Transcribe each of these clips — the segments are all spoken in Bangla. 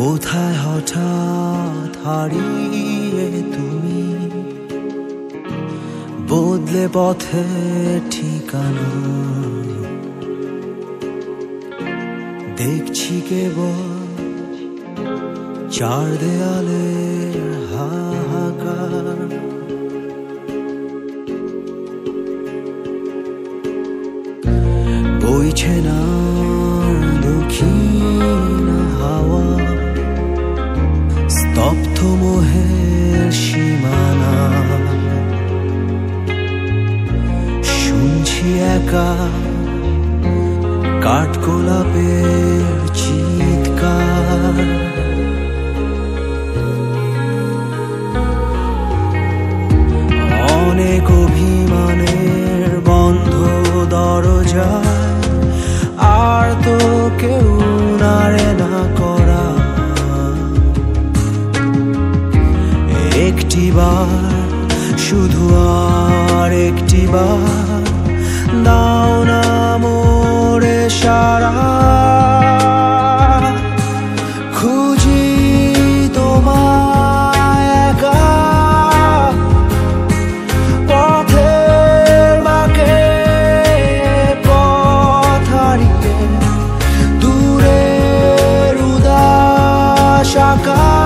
কোথায় হঠাৎ হারিয়ে তুমি? বদলে পথে ঠিকানা দেখছি কেবল চার দেয়ালের শুনছি একা। কাঠগোলাপের চিৎকার। অনেক অভিমানের বন্ধ দরজা। আর তো কেউ নারে না করা। একটি বার, শুধু আর একটি shaka.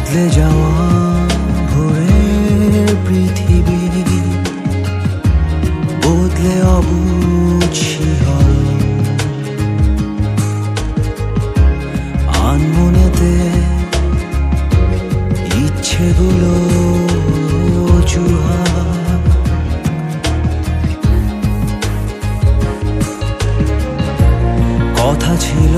বদলে যাওয়া ভোরের পৃথিবী বদলে অবুঝ। আনমনেতে ইচ্ছেগুলো অজুহাত কথা ছিল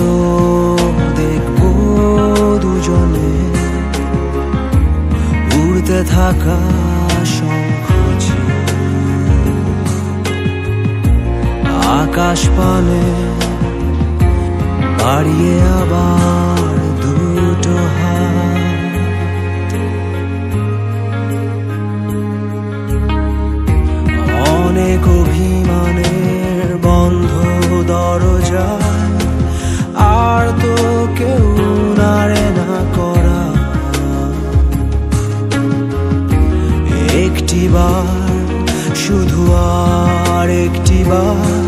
থাকা শঙ্খ ছিল। আকাশ পানে বাড়িয়ে আবার দুটো হাত অনেক অভিমানের বন্ধ দরজা আর তো কেউ আরেকটি বার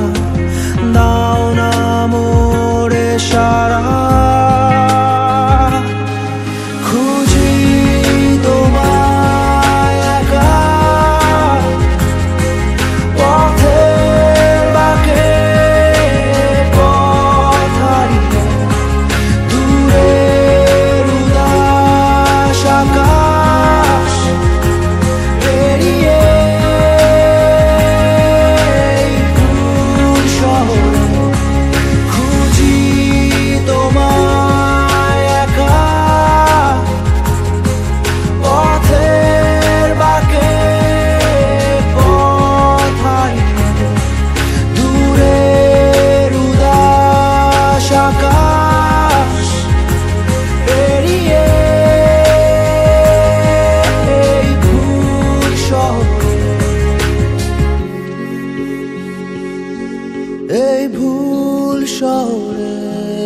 پول شاره